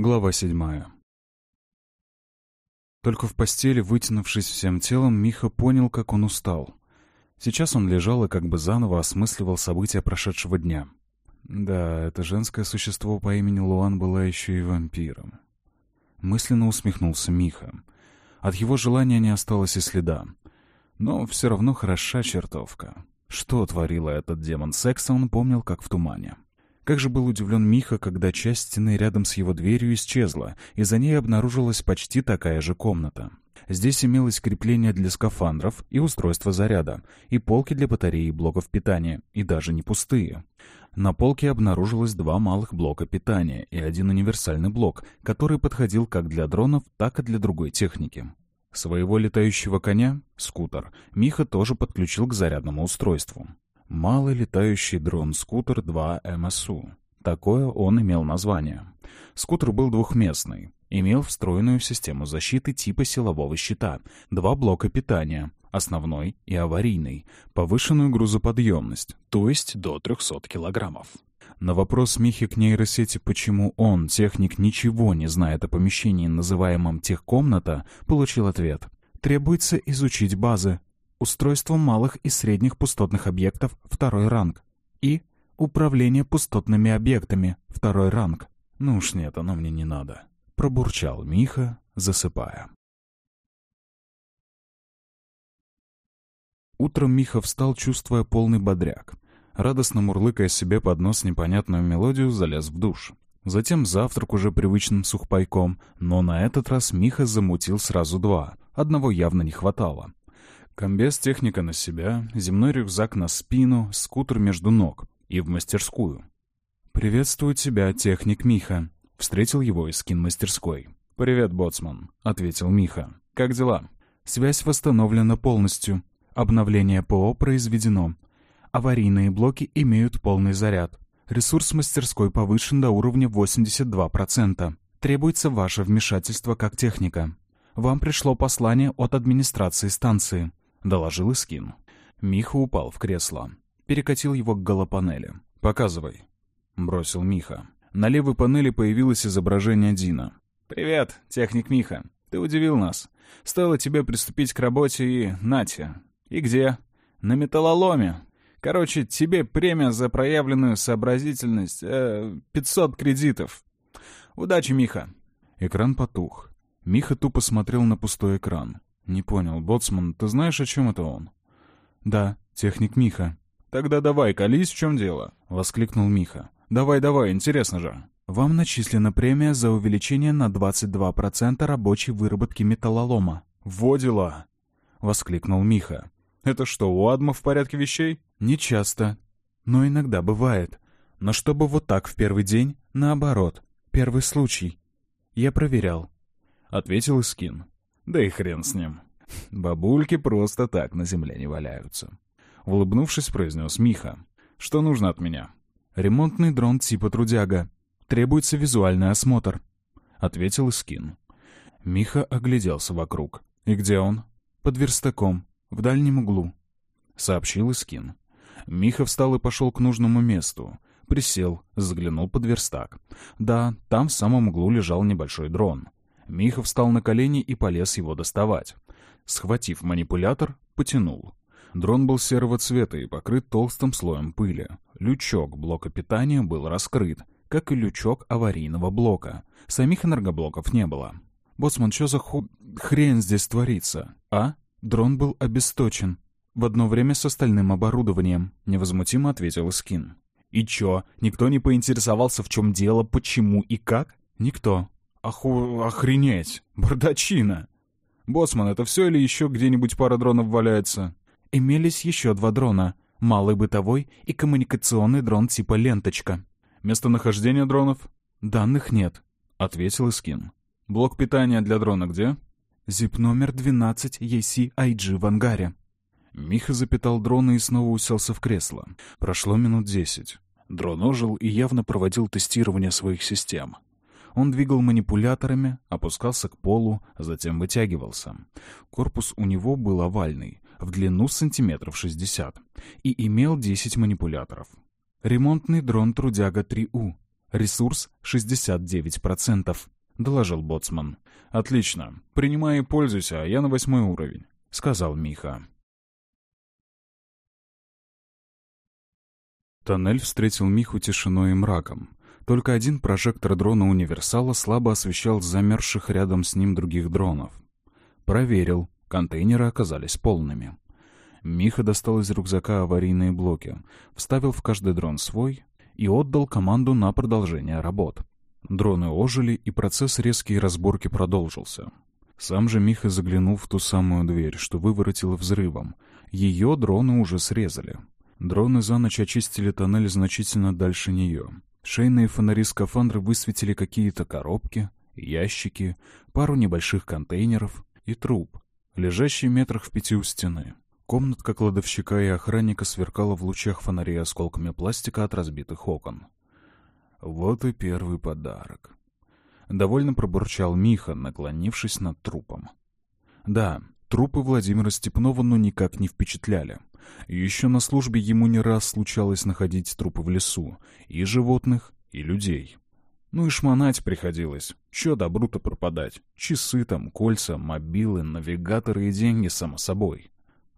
Глава седьмая. Только в постели, вытянувшись всем телом, Миха понял, как он устал. Сейчас он лежал и как бы заново осмысливал события прошедшего дня. Да, это женское существо по имени Луан была еще и вампиром. Мысленно усмехнулся Миха. От его желания не осталось и следа. Но все равно хороша чертовка. Что творила этот демон секса, он помнил, как в тумане. Как же был удивлен Миха, когда часть стены рядом с его дверью исчезла, и за ней обнаружилась почти такая же комната. Здесь имелось крепление для скафандров и устройство заряда, и полки для батареи и блоков питания, и даже не пустые. На полке обнаружилось два малых блока питания и один универсальный блок, который подходил как для дронов, так и для другой техники. Своего летающего коня, скутер, Миха тоже подключил к зарядному устройству. Малый летающий дрон-скутер 2 МСУ. Такое он имел название. Скутер был двухместный. Имел встроенную систему защиты типа силового щита, два блока питания, основной и аварийный, повышенную грузоподъемность, то есть до 300 килограммов. На вопрос Михи к нейросети, почему он, техник, ничего не знает о помещении, называемом техкомната, получил ответ. Требуется изучить базы, устройство малых и средних пустотных объектов второй ранг и управление пустотными объектами второй ранг. Ну уж нет, оно мне не надо. Пробурчал Миха, засыпая. Утром Миха встал, чувствуя полный бодряк. Радостно мурлыкая себе под нос непонятную мелодию, залез в душ. Затем завтрак уже привычным сухпайком, но на этот раз Миха замутил сразу два. Одного явно не хватало. Комбез техника на себя, земной рюкзак на спину, скутер между ног и в мастерскую. «Приветствую тебя, техник Миха», — встретил его из кинмастерской. «Привет, боцман», — ответил Миха. «Как дела?» «Связь восстановлена полностью. Обновление ПО произведено. Аварийные блоки имеют полный заряд. Ресурс мастерской повышен до уровня 82%. Требуется ваше вмешательство как техника. Вам пришло послание от администрации станции. — доложил Искин. Миха упал в кресло. Перекатил его к голопанели. «Показывай», — бросил Миха. На левой панели появилось изображение Дина. «Привет, техник Миха. Ты удивил нас. Стоило тебе приступить к работе и... Нате. И где? На металлоломе. Короче, тебе премия за проявленную сообразительность. Э, 500 кредитов. Удачи, Миха». Экран потух. Миха тупо смотрел на пустой экран. «Не понял. Боцман, ты знаешь, о чем это он?» «Да, техник Миха». «Тогда давай, колись, в чем дело?» — воскликнул Миха. «Давай, давай, интересно же». «Вам начислена премия за увеличение на 22% рабочей выработки металлолома». «Во дела!» — воскликнул Миха. «Это что, у Адма в порядке вещей?» «Не часто. Но иногда бывает. Но чтобы вот так в первый день, наоборот. Первый случай. Я проверял», — ответил Искин. Да и хрен с ним. Бабульки просто так на земле не валяются. Улыбнувшись, произнес Миха. «Что нужно от меня?» «Ремонтный дрон типа трудяга. Требуется визуальный осмотр», — ответил Искин. Миха огляделся вокруг. «И где он?» «Под верстаком, в дальнем углу», — сообщил Искин. Миха встал и пошел к нужному месту. Присел, заглянул под верстак. Да, там в самом углу лежал небольшой дрон. Миха встал на колени и полез его доставать. Схватив манипулятор, потянул. Дрон был серого цвета и покрыт толстым слоем пыли. Лючок блока питания был раскрыт, как и лючок аварийного блока. Самих энергоблоков не было. «Боцман, что за ху... хрень здесь творится?» «А?» Дрон был обесточен. В одно время с остальным оборудованием, невозмутимо ответил Скин. «И чё, никто не поинтересовался, в чем дело, почему и как?» «Никто. Оху... охренеть! Бардачина! Боцман, это все или еще где-нибудь пара дронов валяется? Имелись еще два дрона. Малый бытовой и коммуникационный дрон типа «Ленточка». Местонахождение дронов? Данных нет, — ответил Искин. Блок питания для дрона где? Зип номер 12 EC-IG в ангаре. Миха запитал дрона и снова уселся в кресло. Прошло минут десять. Дрон ожил и явно проводил тестирование своих систем. Он двигал манипуляторами, опускался к полу, затем вытягивался. Корпус у него был овальный, в длину сантиметров 60, и имел 10 манипуляторов. «Ремонтный дрон Трудяга 3У», Ресурс 69%, доложил боцман. Отлично. Принимай и пользуйся, а я на восьмой уровень, сказал Миха. Тоннель встретил Миху тишиной и мраком. Только один прожектор дрона «Универсала» слабо освещал замерзших рядом с ним других дронов. Проверил. Контейнеры оказались полными. Миха достал из рюкзака аварийные блоки, вставил в каждый дрон свой и отдал команду на продолжение работ. Дроны ожили, и процесс резкой разборки продолжился. Сам же Миха заглянул в ту самую дверь, что выворотило взрывом. Ее дроны уже срезали. Дроны за ночь очистили тоннель значительно дальше нее. Шейные фонари скафандра высветили какие-то коробки, ящики, пару небольших контейнеров и труп, лежащий метрах в пяти у стены. Комнатка кладовщика и охранника сверкала в лучах фонарей осколками пластика от разбитых окон. Вот и первый подарок. Довольно пробурчал Миха, наклонившись над трупом. Да, трупы Владимира Степнова ну никак не впечатляли. Еще на службе ему не раз случалось находить трупы в лесу, и животных, и людей. Ну и шмонать приходилось. Че добру-то пропадать? Часы там, кольца, мобилы, навигаторы и деньги, само собой.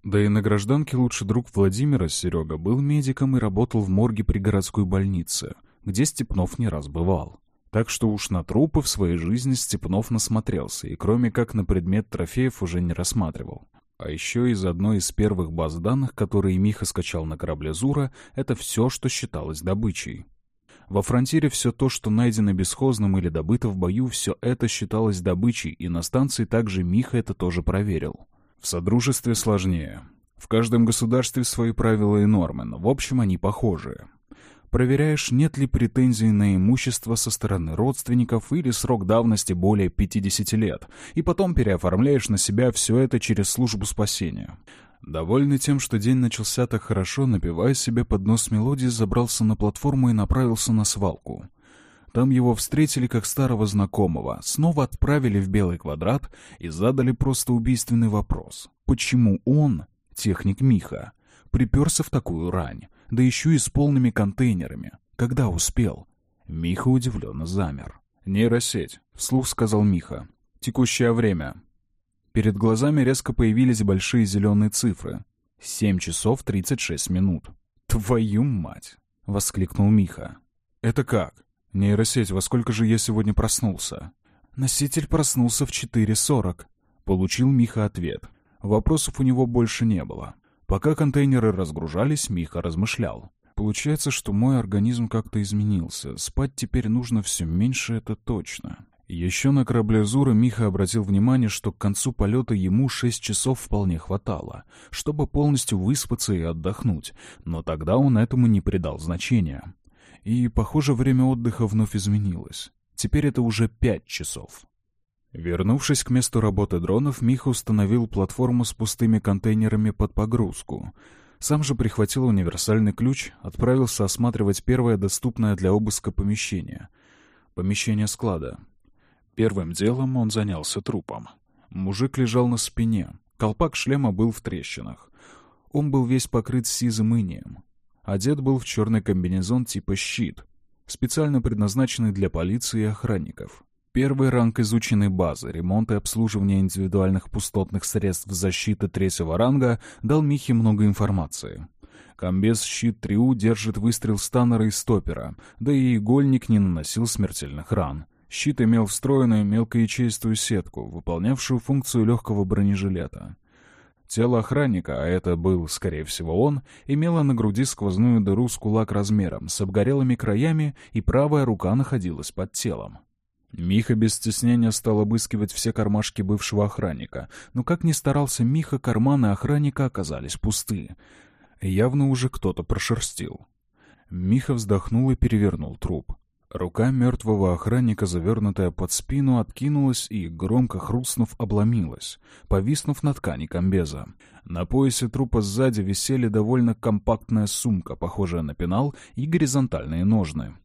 Да и на гражданке лучший друг Владимира, Серега, был медиком и работал в морге при городской больнице, где Степнов не раз бывал. Так что уж на трупы в своей жизни Степнов насмотрелся и кроме как на предмет трофеев уже не рассматривал. А еще из одной из первых баз данных, которые Миха скачал на корабле «Зура», это все, что считалось добычей. Во фронтире все то, что найдено бесхозным или добыто в бою, все это считалось добычей, и на станции также Миха это тоже проверил. В Содружестве сложнее. В каждом государстве свои правила и нормы, но в общем они похожие проверяешь, нет ли претензий на имущество со стороны родственников или срок давности более 50 лет, и потом переоформляешь на себя все это через службу спасения. Довольный тем, что день начался так хорошо, напивая себе под нос мелодии, забрался на платформу и направился на свалку. Там его встретили как старого знакомого, снова отправили в белый квадрат и задали просто убийственный вопрос. Почему он, техник Миха, приперся в такую рань? Да еще и с полными контейнерами. Когда успел? Миха удивленно замер. «Нейросеть», — вслух сказал Миха. «Текущее время». Перед глазами резко появились большие зеленые цифры. «Семь часов тридцать шесть минут». «Твою мать!» — воскликнул Миха. «Это как? Нейросеть, во сколько же я сегодня проснулся?» «Носитель проснулся в четыре сорок», — получил Миха ответ. Вопросов у него больше не было. Пока контейнеры разгружались, Миха размышлял. Получается, что мой организм как-то изменился. Спать теперь нужно все меньше, это точно. Еще на корабле Зура Миха обратил внимание, что к концу полета ему шесть часов вполне хватало, чтобы полностью выспаться и отдохнуть, но тогда он этому не придал значения. И, похоже, время отдыха вновь изменилось. Теперь это уже пять часов. Вернувшись к месту работы дронов, Миха установил платформу с пустыми контейнерами под погрузку. Сам же прихватил универсальный ключ, отправился осматривать первое доступное для обыска помещение. Помещение склада. Первым делом он занялся трупом. Мужик лежал на спине. Колпак шлема был в трещинах. Он был весь покрыт сизым инием. Одет был в черный комбинезон типа щит, специально предназначенный для полиции и охранников. Первый ранг изученной базы, ремонт и обслуживание индивидуальных пустотных средств защиты третьего ранга дал Михе много информации. Комбез щит Триу держит выстрел станнера и стопера, да и игольник не наносил смертельных ран. Щит имел встроенную мелкоячеистую сетку, выполнявшую функцию легкого бронежилета. Тело охранника, а это был, скорее всего, он, имело на груди сквозную дыру с кулак размером, с обгорелыми краями, и правая рука находилась под телом. Миха без стеснения стал обыскивать все кармашки бывшего охранника, но как ни старался Миха, карманы охранника оказались пусты. Явно уже кто-то прошерстил. Миха вздохнул и перевернул труп. Рука мертвого охранника, завернутая под спину, откинулась и, громко хрустнув, обломилась, повиснув на ткани комбеза. На поясе трупа сзади висели довольно компактная сумка, похожая на пенал, и горизонтальные ножны.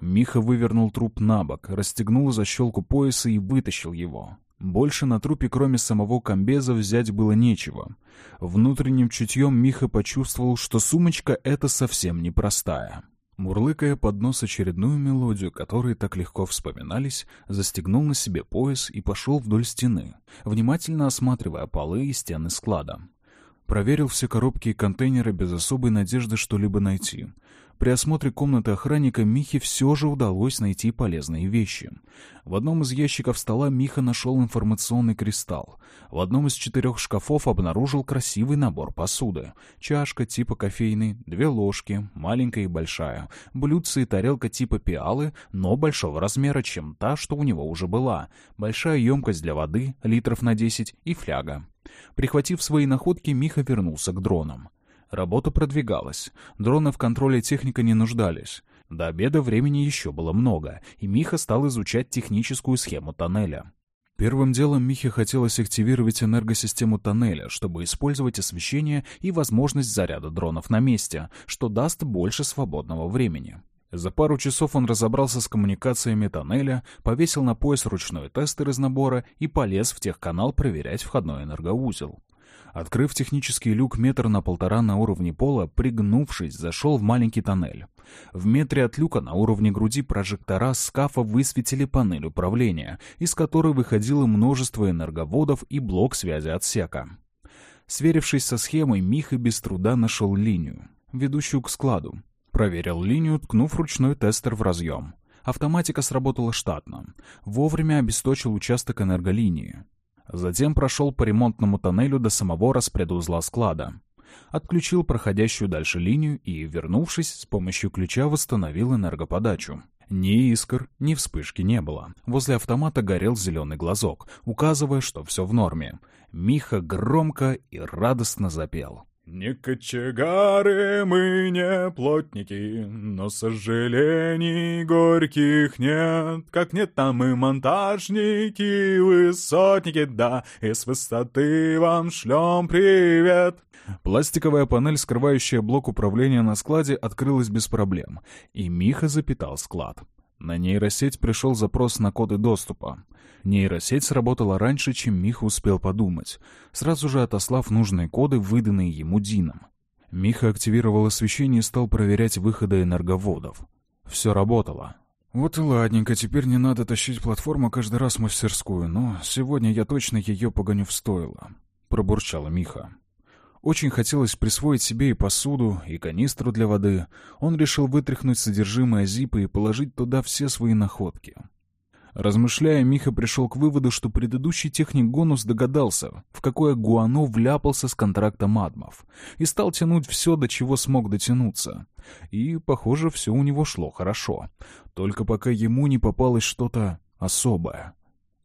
Миха вывернул труп на бок, расстегнул защелку пояса и вытащил его. Больше на трупе, кроме самого комбеза, взять было нечего. Внутренним чутьем Миха почувствовал, что сумочка эта совсем непростая. Мурлыкая под нос очередную мелодию, которые так легко вспоминались, застегнул на себе пояс и пошел вдоль стены, внимательно осматривая полы и стены склада. Проверил все коробки и контейнеры без особой надежды что-либо найти. При осмотре комнаты охранника Михе все же удалось найти полезные вещи. В одном из ящиков стола Миха нашел информационный кристалл. В одном из четырех шкафов обнаружил красивый набор посуды. Чашка типа кофейной, две ложки, маленькая и большая, блюдце и тарелка типа пиалы, но большого размера, чем та, что у него уже была, большая емкость для воды, литров на 10, и фляга. Прихватив свои находки, Миха вернулся к дронам. Работа продвигалась. Дроны в контроле техника не нуждались. До обеда времени еще было много, и Миха стал изучать техническую схему тоннеля. Первым делом Михе хотелось активировать энергосистему тоннеля, чтобы использовать освещение и возможность заряда дронов на месте, что даст больше свободного времени. За пару часов он разобрался с коммуникациями тоннеля, повесил на пояс ручной тестер из набора и полез в техканал проверять входной энергоузел. Открыв технический люк метр на полтора на уровне пола, пригнувшись, зашел в маленький тоннель. В метре от люка на уровне груди прожектора скафа высветили панель управления, из которой выходило множество энерговодов и блок связи отсека. Сверившись со схемой, Миха без труда нашел линию, ведущую к складу. Проверил линию, ткнув ручной тестер в разъем. Автоматика сработала штатно. Вовремя обесточил участок энерголинии. Затем прошел по ремонтному тоннелю до самого распредузла склада. Отключил проходящую дальше линию и, вернувшись, с помощью ключа восстановил энергоподачу. Ни искр, ни вспышки не было. Возле автомата горел зеленый глазок, указывая, что все в норме. Миха громко и радостно запел. Не кочегары мы, не плотники, но сожалений горьких нет. Как нет там и монтажники, высотники, да, и с высоты вам шлем привет. Пластиковая панель, скрывающая блок управления на складе, открылась без проблем, и Миха запитал склад. На нейросеть пришел запрос на коды доступа. Нейросеть сработала раньше, чем Миха успел подумать, сразу же отослав нужные коды, выданные ему Дином. Миха активировал освещение и стал проверять выходы энерговодов. Все работало. «Вот и ладненько, теперь не надо тащить платформу каждый раз в мастерскую, но сегодня я точно ее погоню в стойло», — пробурчала Миха. Очень хотелось присвоить себе и посуду, и канистру для воды. Он решил вытряхнуть содержимое зипа и положить туда все свои находки. Размышляя, Миха пришел к выводу, что предыдущий техник Гонус догадался, в какое гуано вляпался с контракта Мадмов, и стал тянуть все, до чего смог дотянуться. И, похоже, все у него шло хорошо. Только пока ему не попалось что-то особое,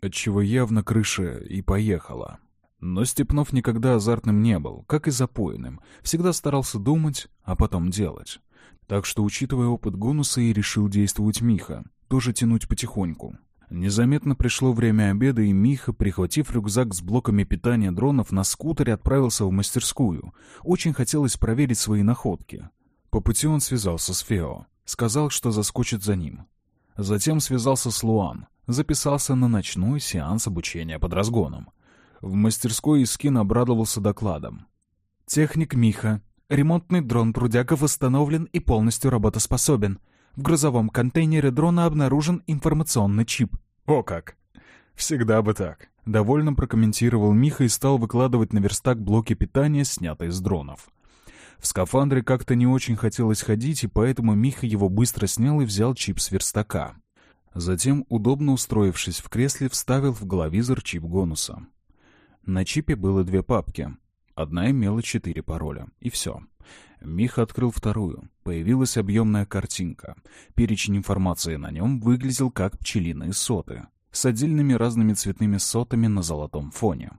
отчего явно крыша и поехала. Но Степнов никогда азартным не был, как и запойным. Всегда старался думать, а потом делать. Так что, учитывая опыт Гонуса, и решил действовать Миха, тоже тянуть потихоньку. Незаметно пришло время обеда, и Миха, прихватив рюкзак с блоками питания дронов, на скутере отправился в мастерскую. Очень хотелось проверить свои находки. По пути он связался с Фео. Сказал, что заскочит за ним. Затем связался с Луан. Записался на ночной сеанс обучения под разгоном. В мастерской Искин обрадовался докладом. «Техник Миха. Ремонтный дрон Трудяка восстановлен и полностью работоспособен. В грузовом контейнере дрона обнаружен информационный чип. О как! Всегда бы так. Довольно прокомментировал Миха и стал выкладывать на верстак блоки питания, снятые с дронов. В скафандре как-то не очень хотелось ходить, и поэтому Миха его быстро снял и взял чип с верстака. Затем, удобно устроившись в кресле, вставил в головизор чип Гонуса. На чипе было две папки. Одна имела четыре пароля. И все. Миха открыл вторую. Появилась объемная картинка. Перечень информации на нем выглядел как пчелиные соты. С отдельными разными цветными сотами на золотом фоне.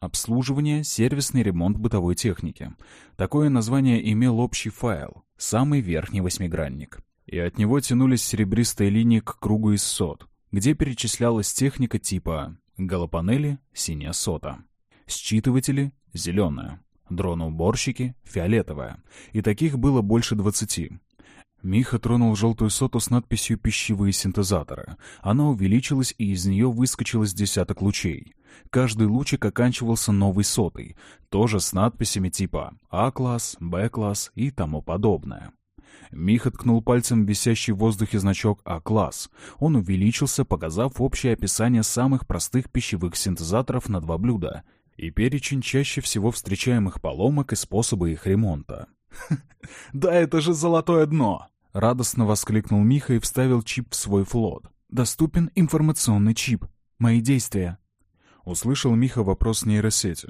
Обслуживание, сервисный ремонт бытовой техники. Такое название имел общий файл, самый верхний восьмигранник. И от него тянулись серебристые линии к кругу из сот, где перечислялась техника типа голопанели — синяя сота, считыватели — зеленая, дроноуборщики — фиолетовая. И таких было больше двадцати. Миха тронул желтую соту с надписью «Пищевые синтезаторы». Она увеличилась, и из нее выскочилось десяток лучей. Каждый лучик оканчивался новой сотой, тоже с надписями типа А-класс, Б-класс и тому подобное. Миха ткнул пальцем в висящий в воздухе значок А-класс. Он увеличился, показав общее описание самых простых пищевых синтезаторов на два блюда и перечень чаще всего встречаемых поломок и способы их ремонта. «Да это же золотое дно!» — радостно воскликнул Миха и вставил чип в свой флот. «Доступен информационный чип. Мои действия». Услышал Миха вопрос нейросети.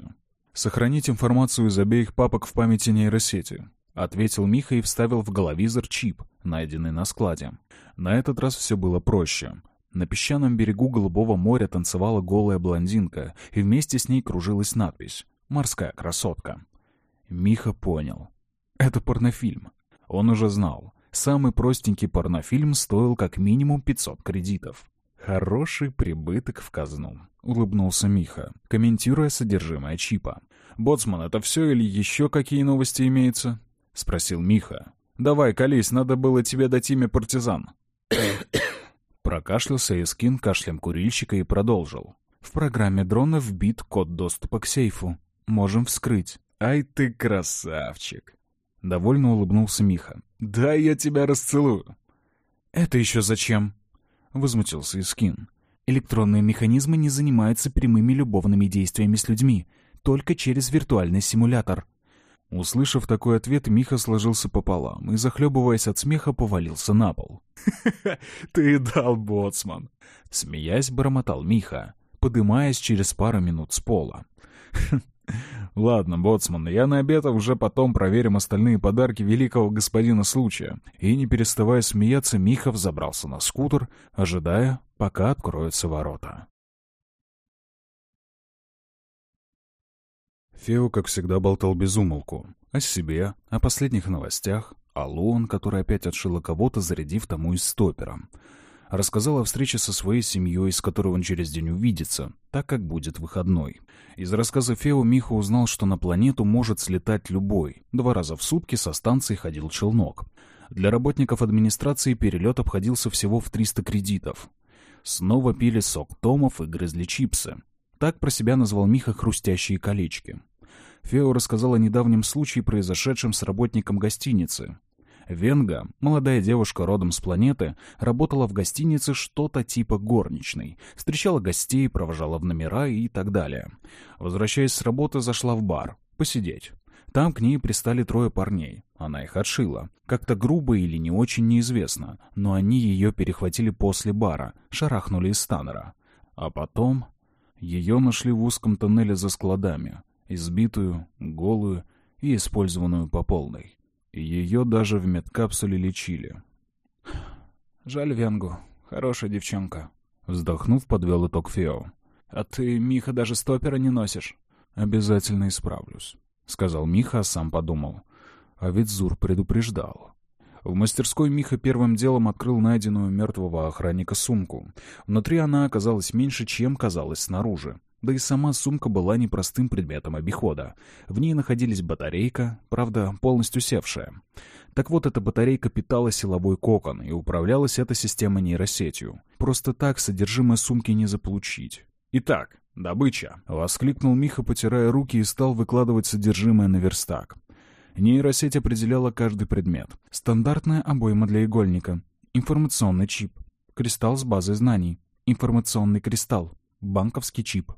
«Сохранить информацию из обеих папок в памяти нейросети», — ответил Миха и вставил в головизор чип, найденный на складе. На этот раз все было проще. На песчаном берегу Голубого моря танцевала голая блондинка, и вместе с ней кружилась надпись «Морская красотка». Миха понял. Это порнофильм. Он уже знал. Самый простенький порнофильм стоил как минимум 500 кредитов. Хороший прибыток в казну, улыбнулся Миха, комментируя содержимое чипа. «Боцман, это все или еще какие новости имеются?» — спросил Миха. «Давай, колись, надо было тебе дать имя партизан». Прокашлялся Искин кашлем курильщика и продолжил. «В программе дрона вбит код доступа к сейфу. Можем вскрыть». «Ай ты красавчик!» Довольно улыбнулся Миха. «Да я тебя расцелую!» «Это еще зачем?» Возмутился Искин. «Электронные механизмы не занимаются прямыми любовными действиями с людьми, только через виртуальный симулятор». Услышав такой ответ, Миха сложился пополам и, захлебываясь от смеха, повалился на пол. «Ты дал, боцман!» Смеясь, бормотал Миха, подымаясь через пару минут с пола. «Ладно, боцман, я на обед, а уже потом проверим остальные подарки великого господина случая». И, не переставая смеяться, Миха забрался на скутер, ожидая, пока откроются ворота. Фео, как всегда, болтал без умолку. О себе, о последних новостях, о Луан, который опять отшила кого-то, зарядив тому из стопера. Рассказал о встрече со своей семьей, с которой он через день увидится, так как будет выходной. Из рассказа Фео Миха узнал, что на планету может слетать любой. Два раза в сутки со станции ходил челнок. Для работников администрации перелет обходился всего в 300 кредитов. Снова пили сок томов и грызли чипсы. Так про себя назвал Миха хрустящие колечки. Фео рассказал о недавнем случае, произошедшем с работником гостиницы. Венга, молодая девушка родом с планеты, работала в гостинице что-то типа горничной, встречала гостей, провожала в номера и так далее. Возвращаясь с работы, зашла в бар. Посидеть. Там к ней пристали трое парней. Она их отшила. Как-то грубо или не очень неизвестно, но они ее перехватили после бара, шарахнули из станера. А потом... Ее нашли в узком тоннеле за складами, избитую, голую и использованную по полной. Ее даже в медкапсуле лечили. «Жаль Венгу. Хорошая девчонка». Вздохнув, подвел итог Фео. «А ты, Миха, даже стопера не носишь?» «Обязательно исправлюсь», — сказал Миха, а сам подумал. А ведь Зур предупреждал. В мастерской Миха первым делом открыл найденную мертвого охранника сумку. Внутри она оказалась меньше, чем казалось снаружи. Да и сама сумка была непростым предметом обихода. В ней находились батарейка, правда, полностью севшая. Так вот, эта батарейка питала силовой кокон, и управлялась эта система нейросетью. Просто так содержимое сумки не заполучить. «Итак, добыча!» — воскликнул Миха, потирая руки, и стал выкладывать содержимое на верстак. Нейросеть определяла каждый предмет. Стандартная обойма для игольника. Информационный чип. Кристалл с базой знаний. Информационный кристалл. Банковский чип.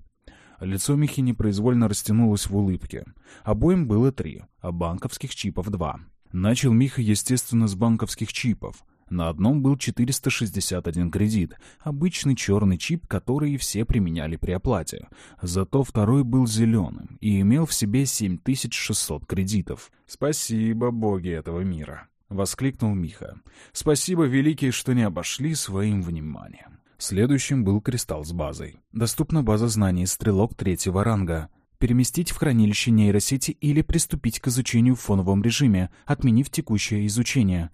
Лицо Михи непроизвольно растянулось в улыбке. Обоим было три, а банковских чипов два. Начал Миха, естественно, с банковских чипов. На одном был 461 кредит, обычный черный чип, который все применяли при оплате. Зато второй был зеленым и имел в себе 7600 кредитов. «Спасибо, боги этого мира!» — воскликнул Миха. «Спасибо, великие, что не обошли своим вниманием». Следующим был кристалл с базой. Доступна база знаний «Стрелок» третьего ранга. Переместить в хранилище нейросети или приступить к изучению в фоновом режиме, отменив текущее изучение.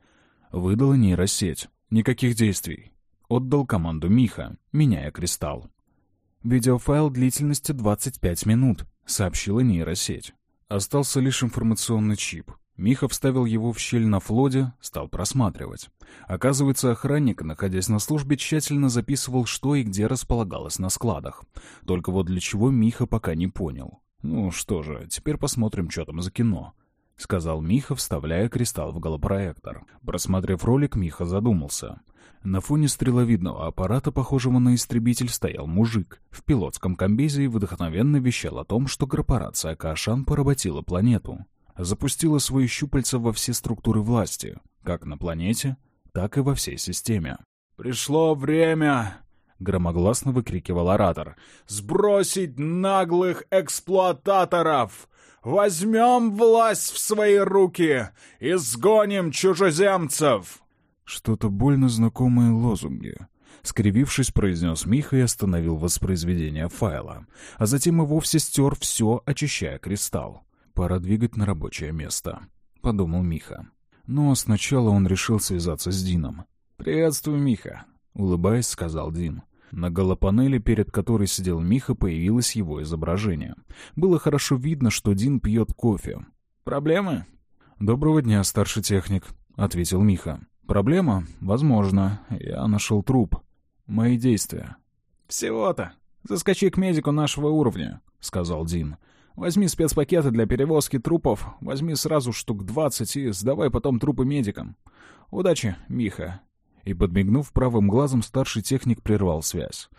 Выдала нейросеть. Никаких действий. Отдал команду Миха, меняя кристалл. «Видеофайл длительностью 25 минут», — сообщила нейросеть. Остался лишь информационный чип. Миха вставил его в щель на флоде, стал просматривать. Оказывается, охранник, находясь на службе, тщательно записывал, что и где располагалось на складах. Только вот для чего Миха пока не понял. Ну что же, теперь посмотрим, что там за кино. Сказал Миха, вставляя кристалл в голопроектор. Просмотрев ролик, Миха задумался. На фоне стреловидного аппарата, похожего на истребитель, стоял мужик. В пилотском комбезе и вдохновенно вещал о том, что корпорация Каашан поработила планету. Запустила свои щупальца во все структуры власти, как на планете, так и во всей системе. «Пришло время!» — громогласно выкрикивал оратор. «Сбросить наглых эксплуататоров! Возьмем власть в свои руки и сгоним чужеземцев!» Что-то больно знакомые лозунги. Скривившись, произнес Миха и остановил воспроизведение файла, а затем и вовсе стер все, очищая кристалл. «Пора двигать на рабочее место», — подумал Миха. Но сначала он решил связаться с Дином. «Приветствую, Миха», — улыбаясь, сказал Дин. На голопанели, перед которой сидел Миха, появилось его изображение. Было хорошо видно, что Дин пьет кофе. «Проблемы?» «Доброго дня, старший техник», — ответил Миха. «Проблема? Возможно. Я нашел труп. Мои действия». «Всего-то. Заскочи к медику нашего уровня», — сказал Дин. «Возьми спецпакеты для перевозки трупов, возьми сразу штук двадцать и сдавай потом трупы медикам. Удачи, Миха». И, подмигнув правым глазом, старший техник прервал связь.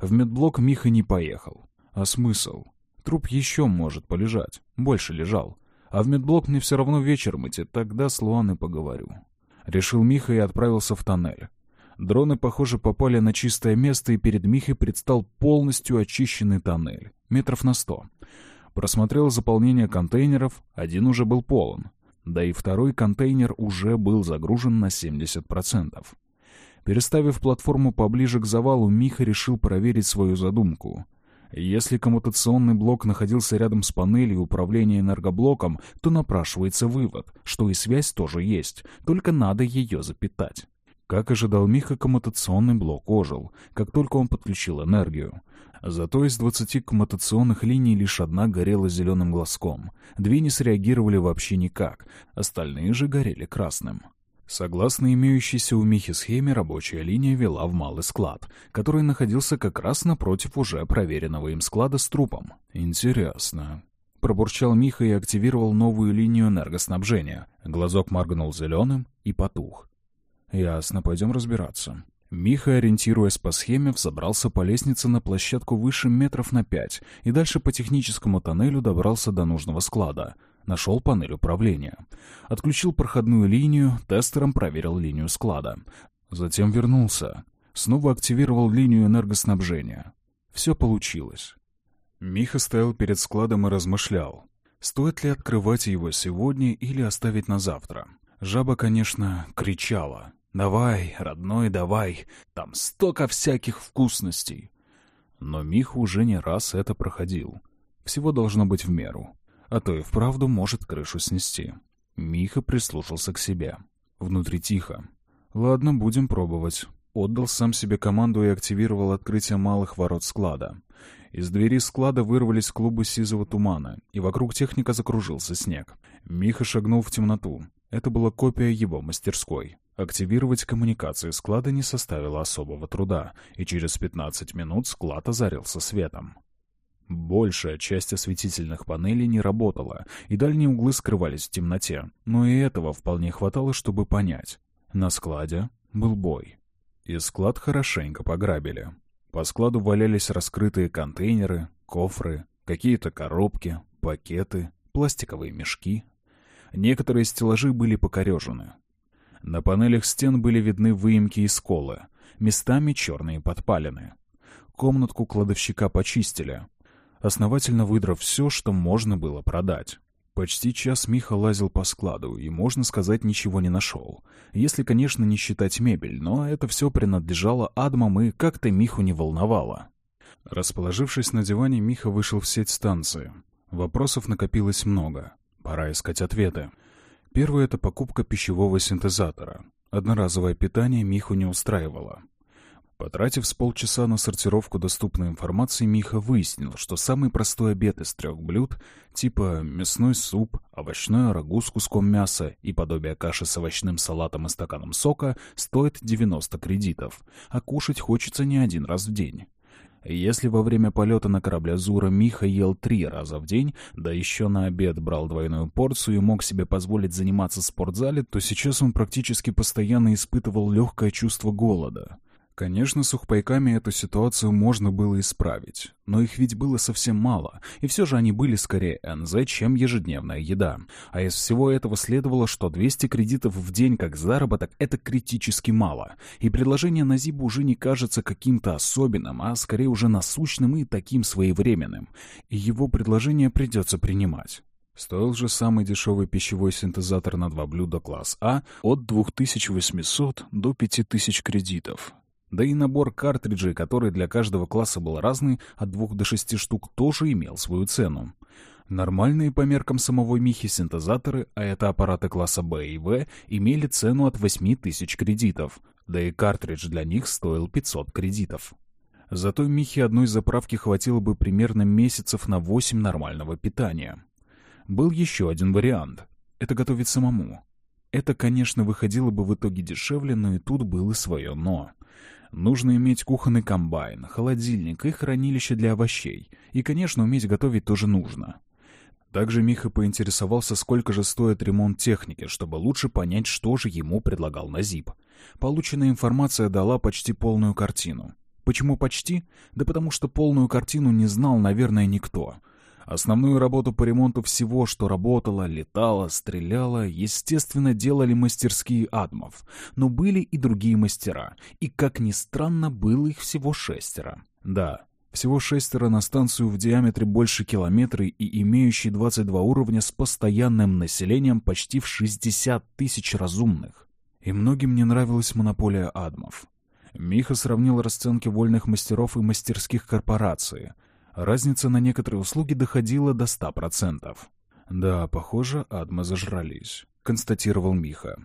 В медблок Миха не поехал. А смысл? Труп еще может полежать. Больше лежал. А в медблок мне все равно вечером идти, тогда с Луаной поговорю. Решил Миха и отправился в тоннель. Дроны, похоже, попали на чистое место, и перед Михой предстал полностью очищенный тоннель. Метров на сто. Просмотрел заполнение контейнеров, один уже был полон. Да и второй контейнер уже был загружен на 70%. Переставив платформу поближе к завалу, Миха решил проверить свою задумку — если коммутационный блок находился рядом с панелью управления энергоблоком, то напрашивается вывод, что и связь тоже есть, только надо ее запитать. Как ожидал Миха, коммутационный блок ожил, как только он подключил энергию. Зато из 20 коммутационных линий лишь одна горела зеленым глазком. Две не среагировали вообще никак, остальные же горели красным. Согласно имеющейся у Михи схеме, рабочая линия вела в малый склад, который находился как раз напротив уже проверенного им склада с трупом. «Интересно». Пробурчал Миха и активировал новую линию энергоснабжения. Глазок моргнул зеленым и потух. «Ясно, пойдем разбираться». Миха, ориентируясь по схеме, взобрался по лестнице на площадку выше метров на пять и дальше по техническому тоннелю добрался до нужного склада — Нашел панель управления. Отключил проходную линию, тестером проверил линию склада. Затем вернулся. Снова активировал линию энергоснабжения. Все получилось. Миха стоял перед складом и размышлял. Стоит ли открывать его сегодня или оставить на завтра? Жаба, конечно, кричала. «Давай, родной, давай! Там столько всяких вкусностей!» Но Миха уже не раз это проходил. Всего должно быть в меру а то и вправду может крышу снести. Миха прислушался к себе. Внутри тихо. «Ладно, будем пробовать». Отдал сам себе команду и активировал открытие малых ворот склада. Из двери склада вырвались клубы сизого тумана, и вокруг техника закружился снег. Миха шагнул в темноту. Это была копия его мастерской. Активировать коммуникации склада не составило особого труда, и через 15 минут склад озарился светом. Большая часть осветительных панелей не работала, и дальние углы скрывались в темноте, но и этого вполне хватало, чтобы понять. На складе был бой. И склад хорошенько пограбили. По складу валялись раскрытые контейнеры, кофры, какие-то коробки, пакеты, пластиковые мешки. Некоторые стеллажи были покорежены. На панелях стен были видны выемки и сколы, местами черные подпалины. Комнатку кладовщика почистили, основательно выдрав все, что можно было продать. Почти час Миха лазил по складу и, можно сказать, ничего не нашел. Если, конечно, не считать мебель, но это все принадлежало Адмам и как-то Миху не волновало. Расположившись на диване, Миха вышел в сеть станции. Вопросов накопилось много. Пора искать ответы. Первое — это покупка пищевого синтезатора. Одноразовое питание Миху не устраивало. Потратив с полчаса на сортировку доступной информации, Миха выяснил, что самый простой обед из трех блюд, типа мясной суп, овощное рагу с куском мяса и подобие каши с овощным салатом и стаканом сока, стоит 90 кредитов, а кушать хочется не один раз в день. Если во время полета на корабле Зура Миха ел три раза в день, да еще на обед брал двойную порцию и мог себе позволить заниматься в спортзале, то сейчас он практически постоянно испытывал легкое чувство голода. Конечно, сухпайками эту ситуацию можно было исправить, но их ведь было совсем мало, и все же они были скорее НЗ, чем ежедневная еда. А из всего этого следовало, что 200 кредитов в день как заработок — это критически мало, и предложение Назибу уже не кажется каким-то особенным, а скорее уже насущным и таким своевременным, и его предложение придется принимать. Стоил же самый дешевый пищевой синтезатор на два блюда класс А от 2800 до 5000 кредитов, да и набор картриджей, который для каждого класса был разный, от двух до шести штук, тоже имел свою цену. Нормальные по меркам самого Михи синтезаторы, а это аппараты класса Б и В, имели цену от 8000 кредитов, да и картридж для них стоил 500 кредитов. Зато Михе одной заправки хватило бы примерно месяцев на 8 нормального питания. Был еще один вариант — это готовить самому. Это, конечно, выходило бы в итоге дешевле, но и тут было свое «но». Нужно иметь кухонный комбайн, холодильник и хранилище для овощей. И, конечно, уметь готовить тоже нужно. Также Миха поинтересовался, сколько же стоит ремонт техники, чтобы лучше понять, что же ему предлагал Назип. Полученная информация дала почти полную картину. Почему почти? Да потому что полную картину не знал, наверное, никто. Основную работу по ремонту всего, что работало, летало, стреляло, естественно, делали мастерские адмов. Но были и другие мастера, и, как ни странно, было их всего шестеро. Да, всего шестеро на станцию в диаметре больше километра и имеющий 22 уровня с постоянным населением почти в 60 тысяч разумных. И многим не нравилась монополия адмов. Миха сравнил расценки вольных мастеров и мастерских корпораций — Разница на некоторые услуги доходила до 100%. «Да, похоже, адмы зажрались», — констатировал Миха.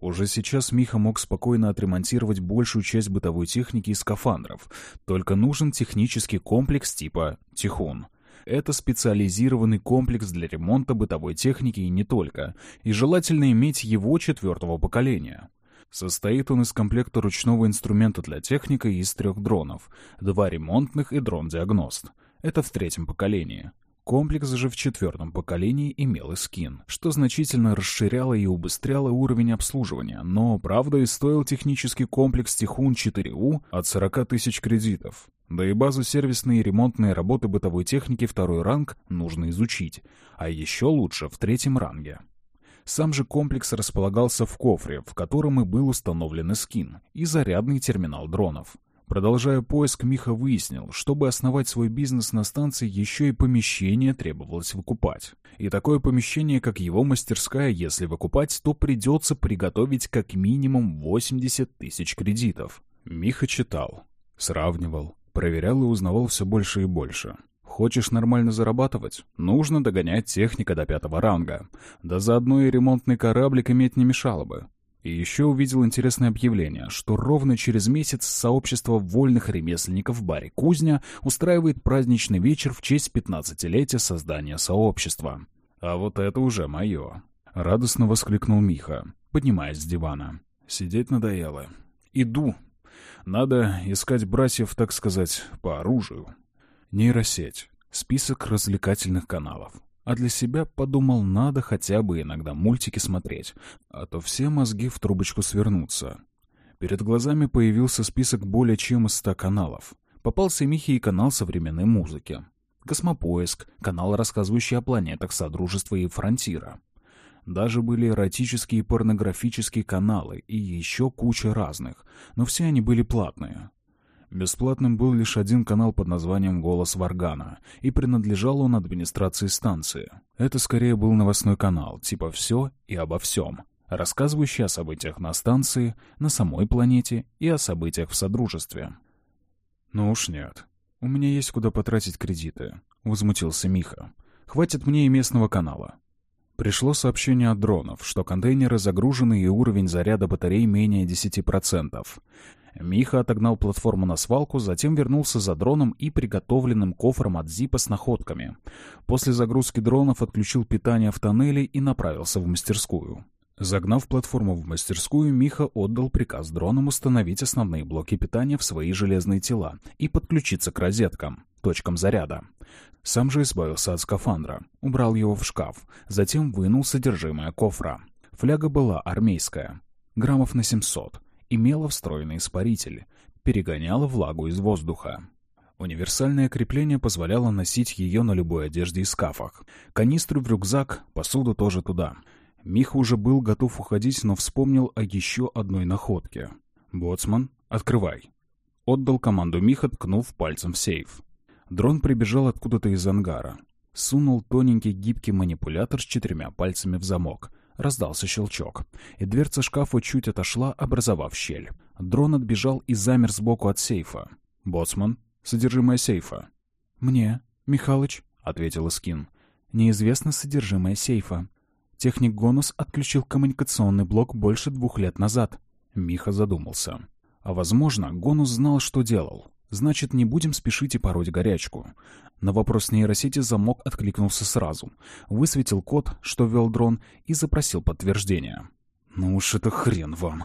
Уже сейчас Миха мог спокойно отремонтировать большую часть бытовой техники и скафандров, только нужен технический комплекс типа «Тихун». Это специализированный комплекс для ремонта бытовой техники и не только, и желательно иметь его четвертого поколения. Состоит он из комплекта ручного инструмента для техника из трех дронов, два ремонтных и дрон-диагност. Это в третьем поколении. Комплекс же в четвертом поколении имел и скин, что значительно расширяло и убыстряло уровень обслуживания, но, правда, и стоил технический комплекс Тихун 4У от 40 тысяч кредитов. Да и базу сервисные и ремонтные работы бытовой техники второй ранг нужно изучить, а еще лучше в третьем ранге. Сам же комплекс располагался в кофре, в котором и был установлен скин, и зарядный терминал дронов. Продолжая поиск, Миха выяснил, чтобы основать свой бизнес на станции, еще и помещение требовалось выкупать. И такое помещение, как его мастерская, если выкупать, то придется приготовить как минимум 80 тысяч кредитов. Миха читал, сравнивал, проверял и узнавал все больше и больше. Хочешь нормально зарабатывать? Нужно догонять техника до пятого ранга. Да заодно и ремонтный кораблик иметь не мешало бы. И еще увидел интересное объявление, что ровно через месяц сообщество вольных ремесленников в баре «Кузня» устраивает праздничный вечер в честь 15-летия создания сообщества. «А вот это уже мое!» — радостно воскликнул Миха, поднимаясь с дивана. «Сидеть надоело. Иду. Надо искать братьев, так сказать, по оружию. Нейросеть. Список развлекательных каналов. А для себя подумал, надо хотя бы иногда мультики смотреть, а то все мозги в трубочку свернутся. Перед глазами появился список более чем ста каналов. Попался Михе и канал современной музыки. Космопоиск, канал, рассказывающий о планетах Содружества и Фронтира. Даже были эротические и порнографические каналы и еще куча разных, но все они были платные. Бесплатным был лишь один канал под названием «Голос Варгана», и принадлежал он администрации станции. Это скорее был новостной канал, типа «Все и обо всем», рассказывающий о событиях на станции, на самой планете и о событиях в Содружестве. «Ну уж нет. У меня есть куда потратить кредиты», — возмутился Миха. «Хватит мне и местного канала». Пришло сообщение от дронов, что контейнеры загружены и уровень заряда батарей менее 10%. Миха отогнал платформу на свалку, затем вернулся за дроном и приготовленным кофром от Зипа с находками. После загрузки дронов отключил питание в тоннеле и направился в мастерскую. Загнав платформу в мастерскую, Миха отдал приказ дронам установить основные блоки питания в свои железные тела и подключиться к розеткам, точкам заряда. Сам же избавился от скафандра, убрал его в шкаф, затем вынул содержимое кофра. Фляга была армейская, граммов на 700, имела встроенный испаритель, перегоняла влагу из воздуха. Универсальное крепление позволяло носить ее на любой одежде и скафах. Канистры в рюкзак, посуду тоже туда — Миха уже был готов уходить, но вспомнил о еще одной находке. «Боцман, открывай!» Отдал команду Миха, ткнув пальцем в сейф. Дрон прибежал откуда-то из ангара. Сунул тоненький гибкий манипулятор с четырьмя пальцами в замок. Раздался щелчок, и дверца шкафа чуть отошла, образовав щель. Дрон отбежал и замер сбоку от сейфа. «Боцман, содержимое сейфа». «Мне, Михалыч», — ответил Скин. «Неизвестно содержимое сейфа. Техник Гонус отключил коммуникационный блок больше двух лет назад. Миха задумался. А возможно, Гонус знал, что делал. Значит, не будем спешить и пороть горячку. На вопрос нейросети замок откликнулся сразу. Высветил код, что ввел дрон, и запросил подтверждение. «Ну уж это хрен вам!»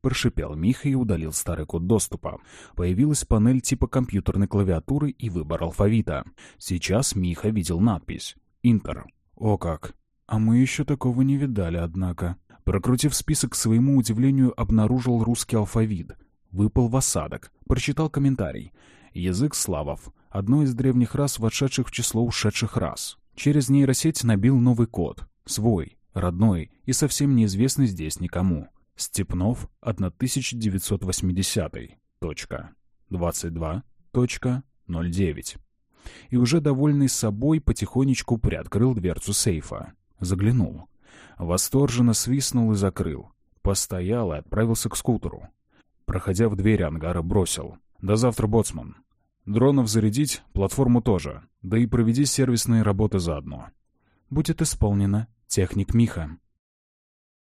Прошипел Миха и удалил старый код доступа. Появилась панель типа компьютерной клавиатуры и выбор алфавита. Сейчас Миха видел надпись «Интер». О как! А мы еще такого не видали, однако. Прокрутив список, к своему удивлению, обнаружил русский алфавит. Выпал в осадок. Прочитал комментарий. Язык славов. Одной из древних рас, вошедших в число ушедших рас. Через нейросеть набил новый код. Свой, родной и совсем неизвестный здесь никому. Степнов, 1980. Точка. 22.09. И уже довольный собой потихонечку приоткрыл дверцу сейфа. Заглянул. Восторженно свистнул и закрыл. Постоял и отправился к скутеру. Проходя в дверь ангара, бросил. «До завтра, боцман. Дронов зарядить, платформу тоже. Да и проведи сервисные работы заодно». «Будет исполнено. Техник Миха».